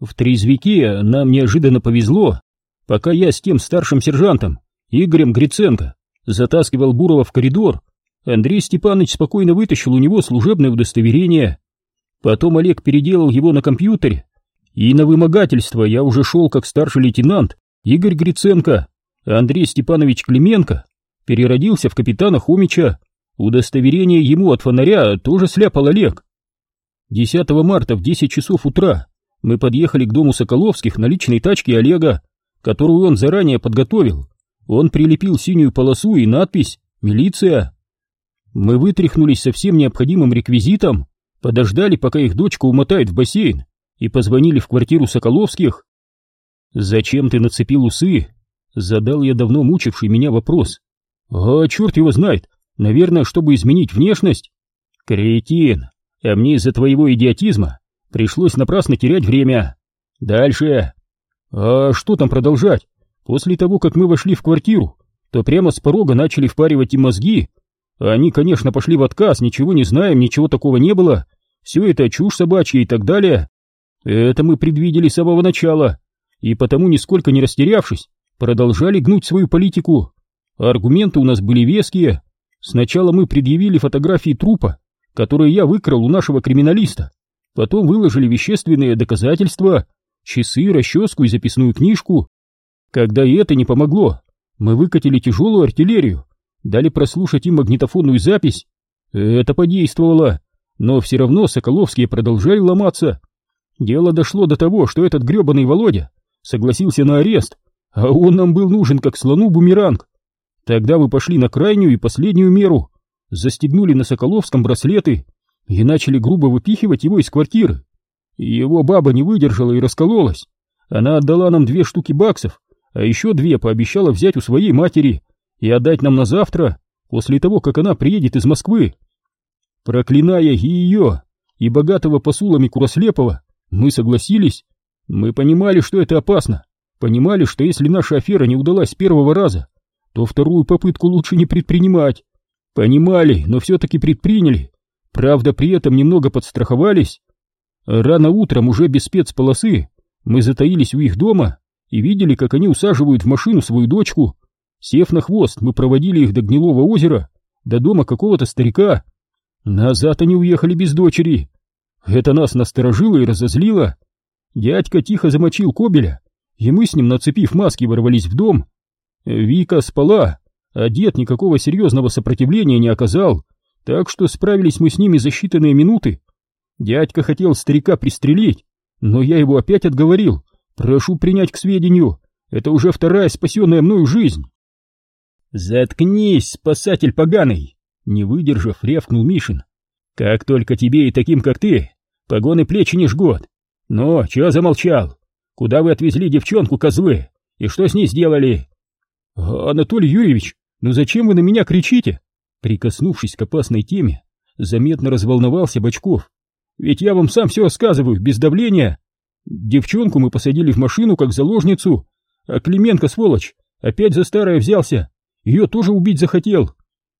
В трезвике нам неожиданно повезло. Пока я с тем старшим сержантом, Игорем Гриценко, затаскивал Бурова в коридор, Андрей Степанович спокойно вытащил у него служебное удостоверение. Потом Олег переделал его на компьютере, и на вымогательство я уже шел как старший лейтенант Игорь Гриценко, а Андрей Степанович Клименко переродился в капитана Хомича. Удостоверение ему от фонаря тоже сляпал Олег. 10 марта в 10 часов утра мы подъехали к дому Соколовских на личной тачке Олега, которую он заранее подготовил. Он прилепил синюю полосу и надпись «Милиция». Мы вытряхнулись со всем необходимым реквизитом, подождали, пока их дочка умотает в бассейн, и позвонили в квартиру Соколовских. «Зачем ты нацепил усы?» — задал я давно мучивший меня вопрос. «А черт его знает, наверное, чтобы изменить внешность». «Кретин, а мне из-за твоего идиотизма пришлось напрасно терять время. Дальше. А что там продолжать? После того, как мы вошли в квартиру, то прямо с порога начали впаривать им мозги. Они, конечно, пошли в отказ, ничего не знаем, ничего такого не было. Все это чушь собачья и так далее. Это мы предвидели с самого начала, и потому, нисколько не растерявшись, продолжали гнуть свою политику. Аргументы у нас были веские. Сначала мы предъявили фотографии трупа, которые я выкрал у нашего криминалиста. Потом выложили вещественные доказательства, часы, расческу и записную книжку. Когда и это не помогло, мы выкатили тяжелую артиллерию, дали прослушать им магнитофонную запись. Это подействовало, но все равно Соколовские продолжали ломаться. Дело дошло до того, что этот гребаный Володя согласился на арест, а он нам был нужен как слону бумеранг. Тогда вы пошли на крайнюю и последнюю меру, застегнули на Соколовском браслеты и начали грубо выпихивать его из квартиры. Его баба не выдержала и раскололась. Она отдала нам две штуки баксов, а еще две пообещала взять у своей матери и отдать нам на завтра, после того, как она приедет из Москвы. Проклиная и ее, и богатого посулами Курослепова, мы согласились. Мы понимали, что это опасно, понимали, что если наша афера не удалась с первого раза, то вторую попытку лучше не предпринимать. Понимали, но все-таки предприняли. Правда, при этом немного подстраховались. Рано утром, уже без спецполосы, мы затаились у их дома и видели, как они усаживают в машину свою дочку. Сев на хвост, мы проводили их до Гнилого озера, до дома какого-то старика. Назад они уехали без дочери. Это нас насторожило и разозлило. Дядька тихо замочил кобеля, и мы с ним, нацепив маски, ворвались в дом. Вика спала, а дед никакого серьезного сопротивления не оказал, так что справились мы с ними за считанные минуты. Дядька хотел старика пристрелить, но я его опять отговорил. Прошу принять к сведению, это уже вторая спасенная мною жизнь. Заткнись, спасатель поганый! Не выдержав, рявкнул Мишин. Как только тебе и таким, как ты, погоны плечи не жгут. Но, чего замолчал? Куда вы отвезли девчонку, козлы? И что с ней сделали? Анатолий Юрьевич, ну зачем вы на меня кричите? Прикоснувшись к опасной теме, заметно разволновался Бочков. Ведь я вам сам все рассказываю, без давления. Девчонку мы посадили в машину как заложницу, а Клименко, сволочь, опять за старое взялся. Ее тоже убить захотел.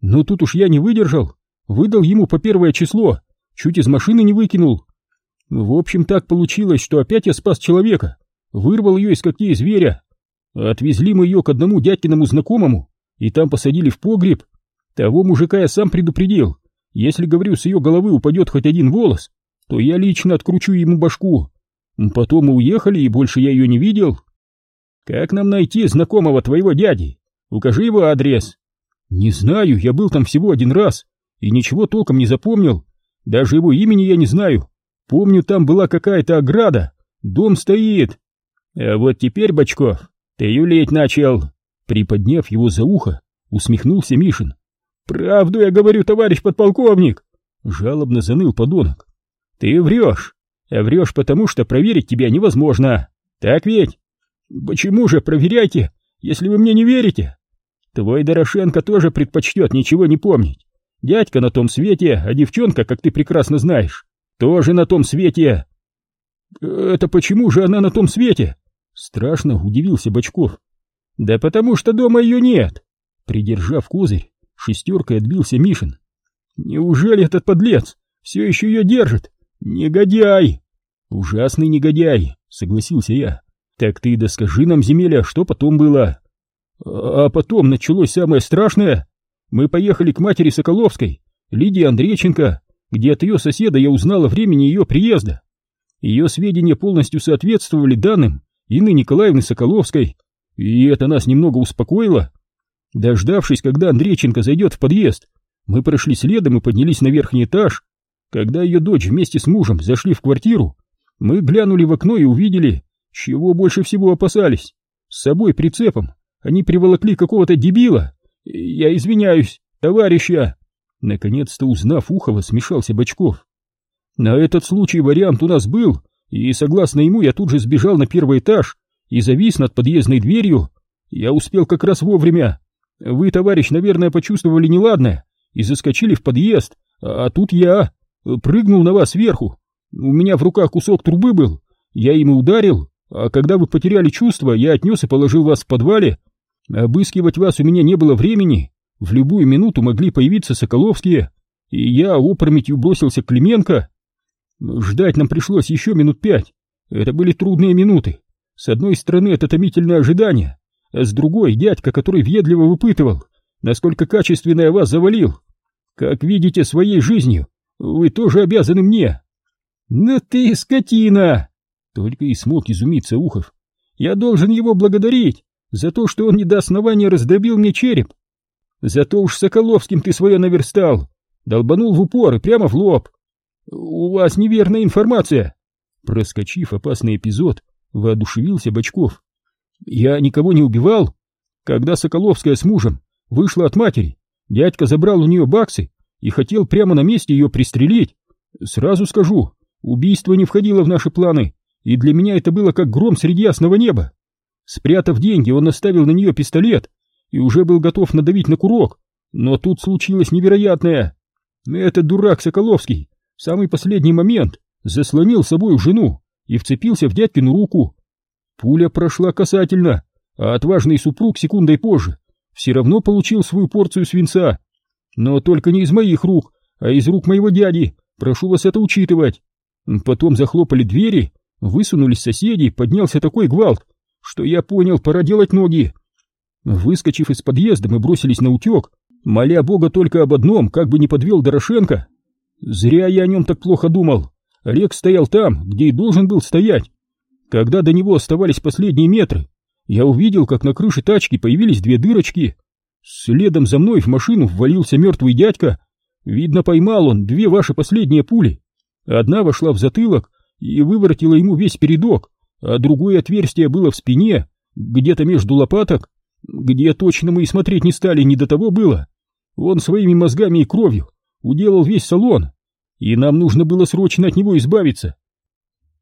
Но тут уж я не выдержал, выдал ему по первое число, чуть из машины не выкинул. В общем, так получилось, что опять я спас человека, вырвал ее из когтей зверя. Отвезли мы ее к одному дядькиному знакомому, и там посадили в погреб. Того мужика я сам предупредил. Если, говорю, с ее головы упадет хоть один волос, то я лично откручу ему башку. Потом мы уехали, и больше я ее не видел. Как нам найти знакомого твоего дяди? Укажи его адрес. Не знаю, я был там всего один раз, и ничего толком не запомнил. Даже его имени я не знаю. Помню, там была какая-то ограда. Дом стоит. А вот теперь, Бочков, ты юлеть начал. Приподняв его за ухо, усмехнулся Мишин. «Правду я говорю, товарищ подполковник!» Жалобно заныл подонок. «Ты врешь, а врешь потому, что проверить тебя невозможно. Так ведь? Почему же проверяйте, если вы мне не верите? Твой Дорошенко тоже предпочтет ничего не помнить. Дядька на том свете, а девчонка, как ты прекрасно знаешь, тоже на том свете». «Это почему же она на том свете?» Страшно удивился Бочков. «Да потому что дома ее нет!» Придержав козырь, шестеркой отбился Мишин. «Неужели этот подлец все еще ее держит? Негодяй!» «Ужасный негодяй!» — согласился я. Так ты да скажи нам, земеля, что потом было? А потом началось самое страшное. Мы поехали к матери Соколовской, Лидии Андрейченко, где от ее соседа я узнал о времени ее приезда. Ее сведения полностью соответствовали данным Инны Николаевны Соколовской, и это нас немного успокоило. Дождавшись, когда Андрейченко зайдет в подъезд, мы прошли следом и поднялись на верхний этаж. Когда ее дочь вместе с мужем зашли в квартиру, мы глянули в окно и увидели, чего больше всего опасались. С собой прицепом они приволокли какого-то дебила. Я извиняюсь, товарища. Наконец-то узнав Ухова, смешался Бочков. На этот случай вариант у нас был, и согласно ему я тут же сбежал на первый этаж и завис над подъездной дверью. Я успел как раз вовремя. Вы, товарищ, наверное, почувствовали неладное и заскочили в подъезд, а тут я прыгнул на вас сверху. У меня в руках кусок трубы был, я им ударил, а когда вы потеряли чувство, я отнес и положил вас в подвале. Обыскивать вас у меня не было времени, в любую минуту могли появиться Соколовские, и я опрометью бросился к Клименко. Ждать нам пришлось еще минут пять, это были трудные минуты. С одной стороны, это томительное ожидание, с другой — дядька, который въедливо выпытывал, насколько качественно я вас завалил. Как видите, своей жизнью вы тоже обязаны мне. Ну ты скотина! Только и смог изумиться Ухов. Я должен его благодарить за то, что он не до основания раздробил мне череп. Зато уж Соколовским ты свое наверстал. Долбанул в упор и прямо в лоб. У вас неверная информация. Проскочив опасный эпизод, воодушевился Бочков. Я никого не убивал. Когда Соколовская с мужем вышла от матери, дядька забрал у нее баксы и хотел прямо на месте ее пристрелить. Сразу скажу, убийство не входило в наши планы, и для меня это было как гром среди ясного неба. Спрятав деньги, он наставил на нее пистолет и уже был готов надавить на курок, но тут случилось невероятное. Этот дурак Соколовский в самый последний момент заслонил собой жену и вцепился в дядькину руку. Пуля прошла касательно, а отважный супруг секундой позже все равно получил свою порцию свинца. Но только не из моих рук, а из рук моего дяди, прошу вас это учитывать. Потом захлопали двери, высунулись соседи, поднялся такой гвалт, что я понял, пора делать ноги. Выскочив из подъезда, мы бросились на утек, моля Бога только об одном, как бы не подвел Дорошенко. Зря я о нем так плохо думал. Рек стоял там, где и должен был стоять. Когда до него оставались последние метры, я увидел, как на крыше тачки появились две дырочки. Следом за мной в машину ввалился мертвый дядька. Видно, поймал он две ваши последние пули. Одна вошла в затылок и выворотила ему весь передок, а другое отверстие было в спине, где-то между лопаток, где точно мы и смотреть не стали, не до того было. Он своими мозгами и кровью уделал весь салон, и нам нужно было срочно от него избавиться.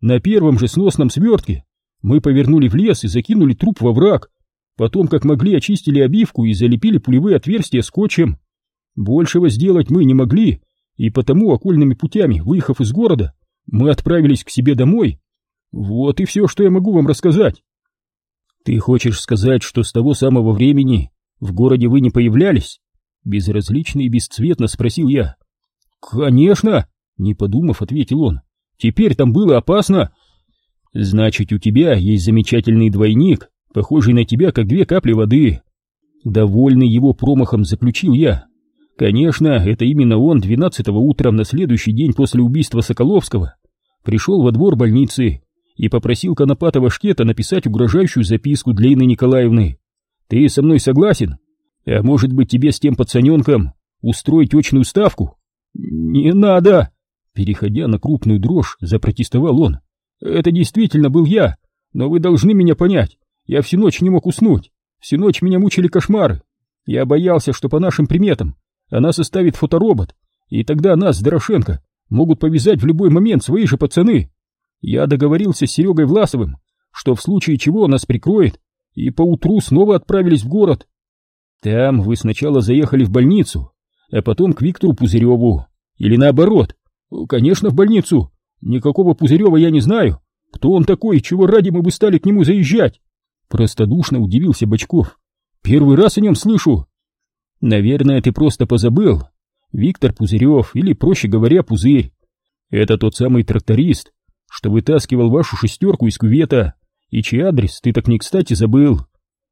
На первом же сносном свертке мы повернули в лес и закинули труп во враг, потом, как могли, очистили обивку и залепили пулевые отверстия скотчем. Большего сделать мы не могли, и потому окольными путями, выехав из города, мы отправились к себе домой. Вот и все, что я могу вам рассказать. Ты хочешь сказать, что с того самого времени в городе вы не появлялись? Безразлично и бесцветно спросил я. Конечно, не подумав, ответил он. Теперь там было опасно. Значит, у тебя есть замечательный двойник, похожий на тебя, как две капли воды. Довольный его промахом заключил я. Конечно, это именно он 12-го утром на следующий день после убийства Соколовского пришел во двор больницы и попросил Конопатова Шкета написать угрожающую записку для Инны Николаевны. Ты со мной согласен? А может быть тебе с тем пацаненком устроить очную ставку? Не надо! Переходя на крупную дрожь, запротестовал он. Это действительно был я, но вы должны меня понять. Я всю ночь не мог уснуть. Всю ночь меня мучили кошмары. Я боялся, что по нашим приметам она составит фоторобот, и тогда нас Дорошенко могут повязать в любой момент свои же пацаны. Я договорился с Серегой Власовым, что в случае чего нас прикроет, и поутру снова отправились в город. Там вы сначала заехали в больницу, а потом к Виктору Пузыреву. Или наоборот. Конечно, в больницу. Никакого Пузырева я не знаю. Кто он такой, чего ради мы бы стали к нему заезжать? Простодушно удивился Бочков. Первый раз о нем слышу. Наверное, ты просто позабыл. Виктор Пузырев, или, проще говоря, Пузырь. Это тот самый тракторист, что вытаскивал вашу шестерку из кювета, и чей адрес ты так не кстати забыл.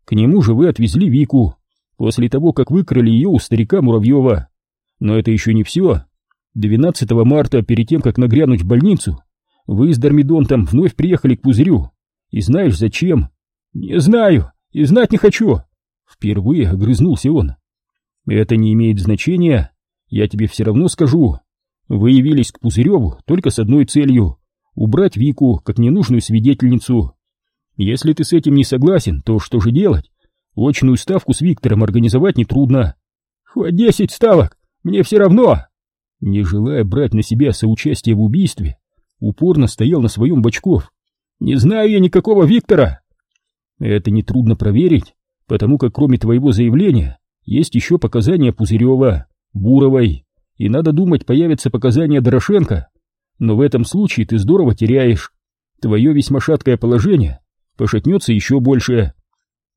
К нему же вы отвезли Вику, после того, как выкрали ее у старика Муравьева. Но это еще не все. 12 марта, перед тем, как нагрянуть в больницу, вы с Дормидонтом вновь приехали к Пузырю. И знаешь зачем? Не знаю, и знать не хочу. Впервые огрызнулся он. Это не имеет значения, я тебе все равно скажу. Вы явились к Пузыреву только с одной целью — убрать Вику как ненужную свидетельницу. Если ты с этим не согласен, то что же делать? Очную ставку с Виктором организовать нетрудно. Хоть десять ставок, мне все равно. Не желая брать на себя соучастие в убийстве, упорно стоял на своем Бочков. Не знаю я никакого Виктора. Это нетрудно проверить, потому как кроме твоего заявления есть еще показания Пузырева, Буровой, и надо думать, появятся показания Дорошенко. Но в этом случае ты здорово теряешь. Твое весьма шаткое положение пошатнется еще больше.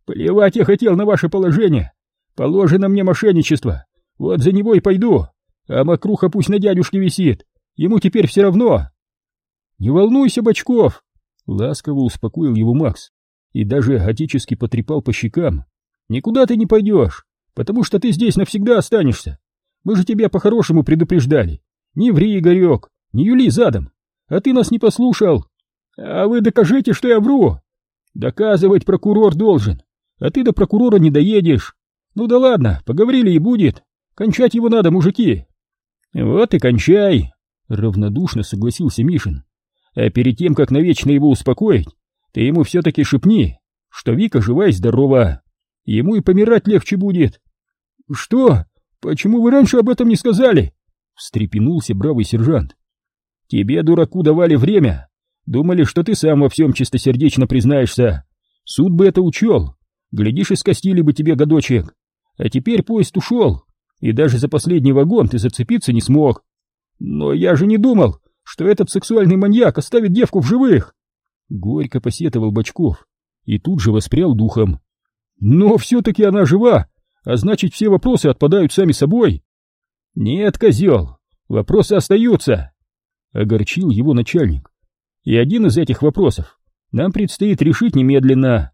Плевать я хотел на ваше положение. Положено мне мошенничество. Вот за него и пойду. А мокруха пусть на дядюшке висит. Ему теперь все равно. Не волнуйся, Бочков. Ласково успокоил его Макс и даже отечески потрепал по щекам. Никуда ты не пойдешь, потому что ты здесь навсегда останешься. Мы же тебя по-хорошему предупреждали. Не ври, Игорек, не юли задом. А ты нас не послушал. А вы докажите, что я вру. Доказывать прокурор должен, а ты до прокурора не доедешь. Ну да ладно, поговорили и будет. Кончать его надо, мужики. Вот и кончай, равнодушно согласился Мишин. А перед тем, как навечно его успокоить, ты ему все-таки шепни, что Вика жива и здорова. Ему и помирать легче будет. Что? Почему вы раньше об этом не сказали? Встрепенулся бравый сержант. Тебе, дураку, давали время. Думали, что ты сам во всем чистосердечно признаешься. Суд бы это учел. Глядишь, и скостили бы тебе годочек. А теперь поезд ушел, и даже за последний вагон ты зацепиться не смог. Но я же не думал, что этот сексуальный маньяк оставит девку в живых. Горько посетовал Бочков и тут же воспрял духом. Но все-таки она жива, а значит все вопросы отпадают сами собой. Нет, козел, вопросы остаются. Огорчил его начальник. И один из этих вопросов нам предстоит решить немедленно.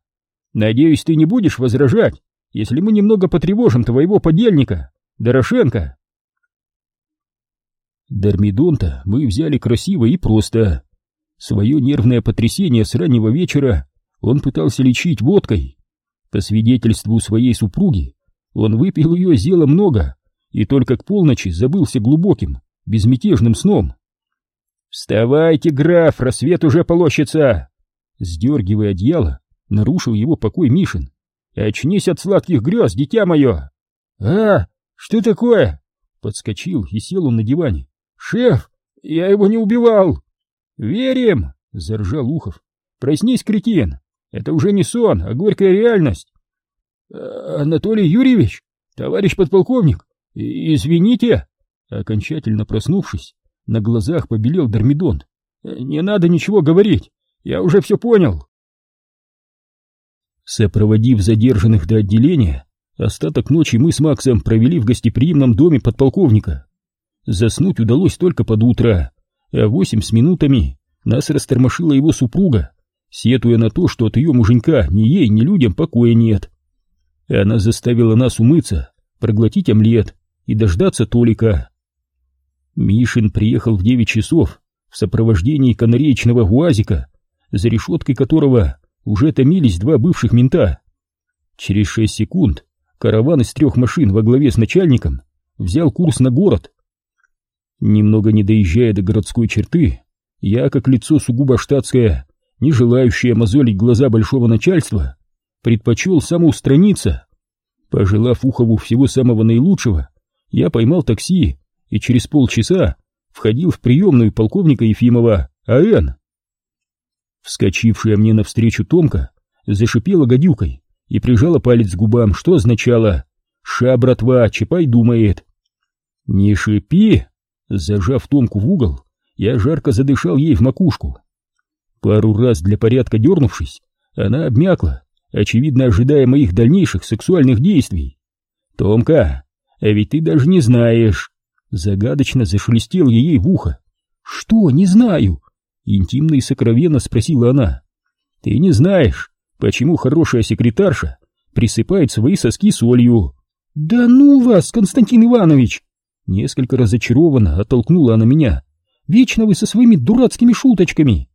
Надеюсь, ты не будешь возражать, если мы немного потревожим твоего подельника, Дорошенко. Дормидонта мы взяли красиво и просто. Свое нервное потрясение с раннего вечера он пытался лечить водкой. По свидетельству своей супруги, он выпил ее зело много и только к полночи забылся глубоким, безмятежным сном. «Вставайте, граф, рассвет уже полощется!» Сдергивая одеяло, нарушил его покой Мишин. «Очнись от сладких грез, дитя мое!» «А, что такое?» Подскочил и сел он на диване. «Шеф, я его не убивал!» «Верим!» — заржал Ухов. «Проснись, кретин! Это уже не сон, а горькая реальность!» «Анатолий Юрьевич, товарищ подполковник, извините!» Окончательно проснувшись, на глазах побелел Дормидонт. «Не надо ничего говорить, я уже все понял!» Сопроводив задержанных до отделения, остаток ночи мы с Максом провели в гостеприимном доме подполковника. Заснуть удалось только под утро, а восемь с минутами нас растормошила его супруга, сетуя на то, что от ее муженька ни ей, ни людям покоя нет. Она заставила нас умыться, проглотить омлет и дождаться Толика. Мишин приехал в девять часов в сопровождении канареечного УАЗика, за решеткой которого уже томились два бывших мента. Через шесть секунд караван из трех машин во главе с начальником взял курс на город. Немного не доезжая до городской черты, я, как лицо сугубо штатское, не желающее мозолить глаза большого начальства, предпочел самоустраниться. Пожелав Ухову всего самого наилучшего, я поймал такси и через полчаса входил в приемную полковника Ефимова А.Н. Вскочившая мне навстречу Томка зашипела гадюкой и прижала палец к губам, что означало «Ша, братва, Чапай думает». «Не шипи!» Зажав Томку в угол, я жарко задышал ей в макушку. Пару раз для порядка дернувшись, она обмякла, очевидно ожидая моих дальнейших сексуальных действий. «Томка, а ведь ты даже не знаешь!» Загадочно зашелестел ей в ухо. «Что, не знаю?» Интимно и сокровенно спросила она. Ты не знаешь, почему хорошая секретарша присыпает свои соски солью? Да ну вас, Константин Иванович! Несколько разочарованно оттолкнула она меня. Вечно вы со своими дурацкими шуточками.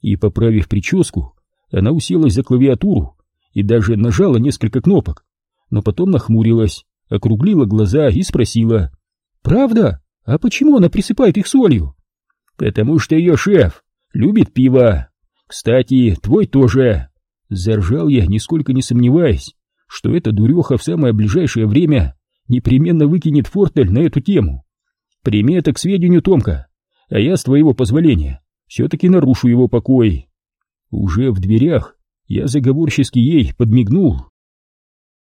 И, поправив прическу, она уселась за клавиатуру и даже нажала несколько кнопок, но потом нахмурилась, округлила глаза и спросила. «Правда? А почему она присыпает их солью?» «Потому что ее шеф любит пиво. Кстати, твой тоже». Заржал я, нисколько не сомневаясь, что эта дуреха в самое ближайшее время непременно выкинет фортель на эту тему. Прими это к сведению, Томка, а я, с твоего позволения, все-таки нарушу его покой. Уже в дверях я заговорчески ей подмигнул.